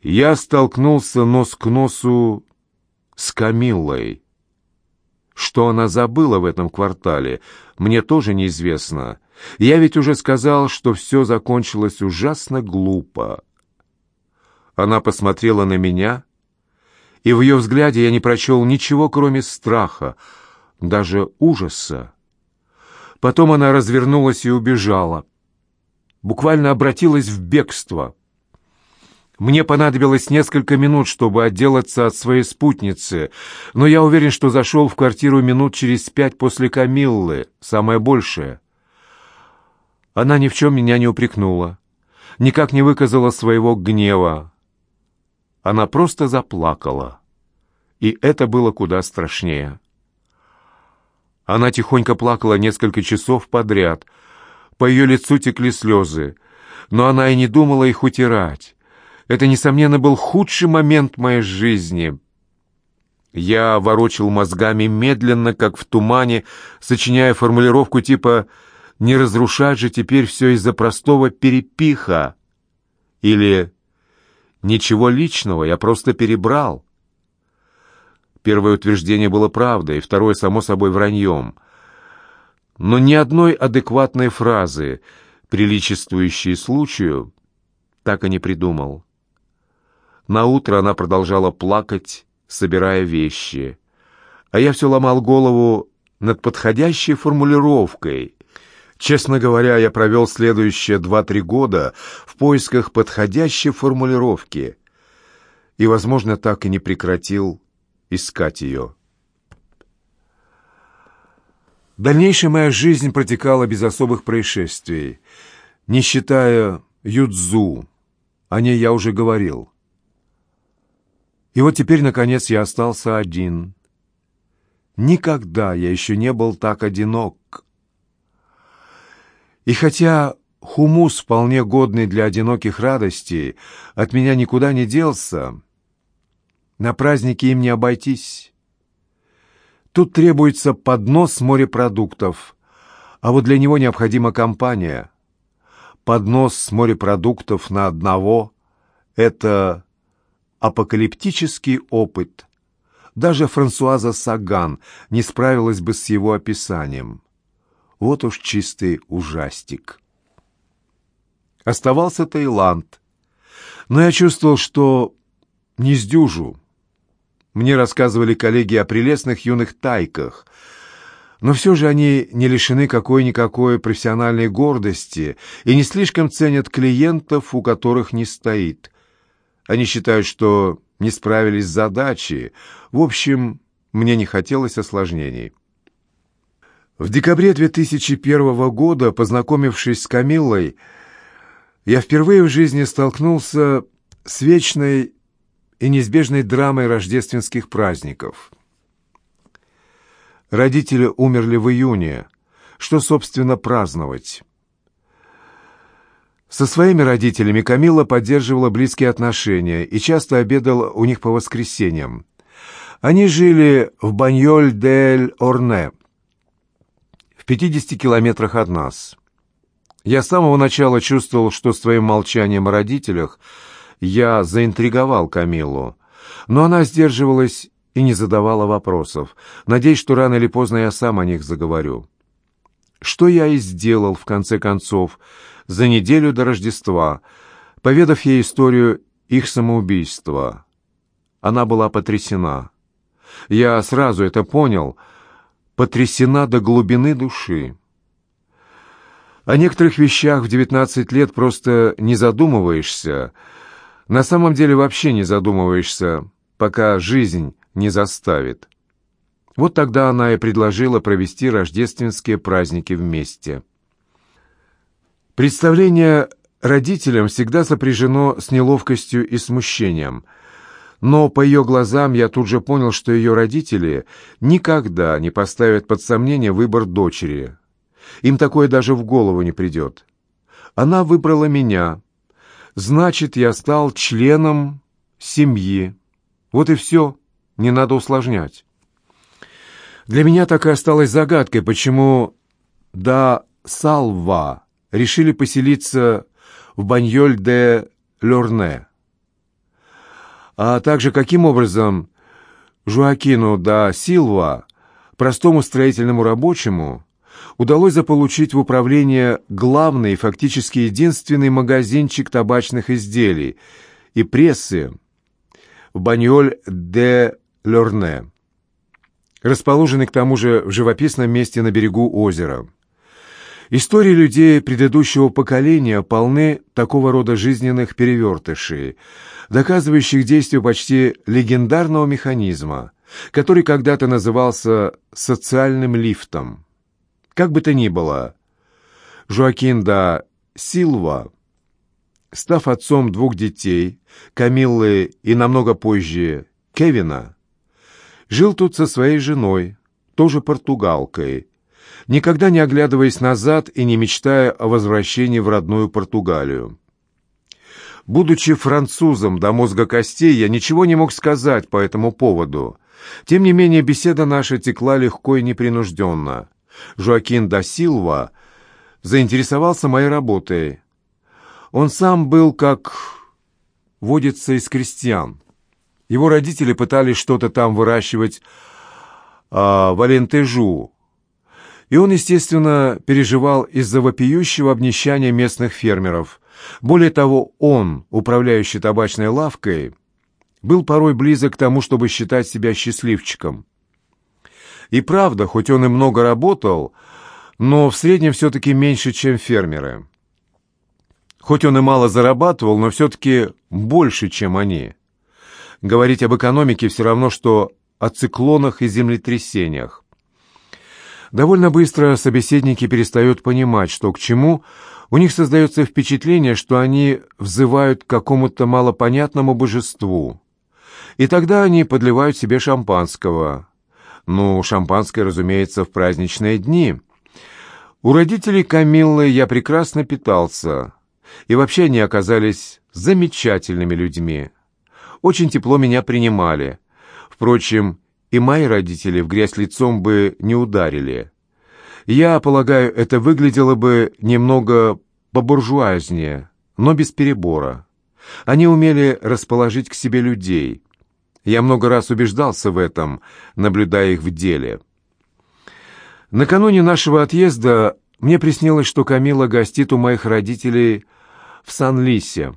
Я столкнулся нос к носу с Камиллой. Что она забыла в этом квартале, мне тоже неизвестно. Я ведь уже сказал, что все закончилось ужасно глупо. Она посмотрела на меня, и в ее взгляде я не прочел ничего, кроме страха, даже ужаса. Потом она развернулась и убежала. Буквально обратилась в бегство. Мне понадобилось несколько минут, чтобы отделаться от своей спутницы, но я уверен, что зашел в квартиру минут через пять после Камиллы, самое большее. Она ни в чем меня не упрекнула, никак не выказала своего гнева. Она просто заплакала, и это было куда страшнее. Она тихонько плакала несколько часов подряд. По ее лицу текли слезы, но она и не думала их утирать. Это, несомненно, был худший момент моей жизни. Я ворочил мозгами медленно, как в тумане, сочиняя формулировку типа «Не разрушать же теперь все из-за простого перепиха» или «Ничего личного, я просто перебрал». Первое утверждение было правдой, второе, само собой, враньем. Но ни одной адекватной фразы, приличествующей случаю, так и не придумал. Наутро она продолжала плакать, собирая вещи. А я все ломал голову над подходящей формулировкой. Честно говоря, я провел следующие два-три года в поисках подходящей формулировки и, возможно, так и не прекратил искать ее. Дальнейшая моя жизнь протекала без особых происшествий, не считая Юдзу. О ней я уже говорил. И вот теперь, наконец, я остался один. Никогда я еще не был так одинок. И хотя хумус, вполне годный для одиноких радостей, от меня никуда не делся, на празднике им не обойтись. Тут требуется поднос морепродуктов, а вот для него необходима компания. Поднос морепродуктов на одного — это апокалиптический опыт. Даже Франсуаза Саган не справилась бы с его описанием. Вот уж чистый ужастик. Оставался Таиланд. Но я чувствовал, что не сдюжу. Мне рассказывали коллеги о прелестных юных тайках, но все же они не лишены какой-никакой профессиональной гордости и не слишком ценят клиентов, у которых не стоит. Они считают, что не справились с задачей. В общем, мне не хотелось осложнений. В декабре 2001 года, познакомившись с Камиллой, я впервые в жизни столкнулся с вечной и неизбежной драмой рождественских праздников. Родители умерли в июне. Что, собственно, праздновать? Со своими родителями Камила поддерживала близкие отношения и часто обедала у них по воскресеньям. Они жили в Баньоль-дель-Орне, в 50 километрах от нас. Я с самого начала чувствовал, что своим молчанием о родителях я заинтриговал Камилу, но она сдерживалась и не задавала вопросов, надеясь, что рано или поздно я сам о них заговорю. Что я и сделал, в конце концов, за неделю до Рождества, поведав ей историю их самоубийства. Она была потрясена. Я сразу это понял, потрясена до глубины души. О некоторых вещах в девятнадцать лет просто не задумываешься, на самом деле вообще не задумываешься, пока жизнь не заставит. Вот тогда она и предложила провести рождественские праздники вместе. Представление родителям всегда сопряжено с неловкостью и смущением. Но по ее глазам я тут же понял, что ее родители никогда не поставят под сомнение выбор дочери. Им такое даже в голову не придет. Она выбрала меня. Значит, я стал членом семьи. Вот и все. Не надо усложнять. Для меня так и осталась загадкой, почему «да салва» решили поселиться в Баньоль-де-Лорне. а также каким образом Жуакину да Силва, простому строительному рабочему, удалось заполучить в управление главный, фактически единственный магазинчик табачных изделий и прессы в Баньоль-де-Лорне, расположенный к тому же в живописном месте на берегу озера. Истории людей предыдущего поколения полны такого рода жизненных перевертышей, доказывающих действие почти легендарного механизма, который когда-то назывался социальным лифтом. Как бы то ни было, Жоакин да Силва, став отцом двух детей, Камиллы и намного позже Кевина, жил тут со своей женой, тоже португалкой, никогда не оглядываясь назад и не мечтая о возвращении в родную Португалию. Будучи французом до мозга костей, я ничего не мог сказать по этому поводу. Тем не менее, беседа наша текла легко и непринужденно. Жоакин да Силва заинтересовался моей работой. Он сам был, как водится, из крестьян. Его родители пытались что-то там выращивать а, в и он, естественно, переживал из-за вопиющего обнищания местных фермеров. Более того, он, управляющий табачной лавкой, был порой близок к тому, чтобы считать себя счастливчиком. И правда, хоть он и много работал, но в среднем все-таки меньше, чем фермеры. Хоть он и мало зарабатывал, но все-таки больше, чем они. Говорить об экономике все равно, что о циклонах и землетрясениях. Довольно быстро собеседники перестают понимать, что к чему, у них создается впечатление, что они взывают к какому-то малопонятному божеству. И тогда они подливают себе шампанского. Ну, шампанское, разумеется, в праздничные дни. У родителей Камиллы я прекрасно питался, и вообще они оказались замечательными людьми. Очень тепло меня принимали. Впрочем, и мои родители в грязь лицом бы не ударили. Я полагаю, это выглядело бы немного побуржуазнее, но без перебора. Они умели расположить к себе людей. Я много раз убеждался в этом, наблюдая их в деле. Накануне нашего отъезда мне приснилось, что Камила гостит у моих родителей в Сан-Лисе.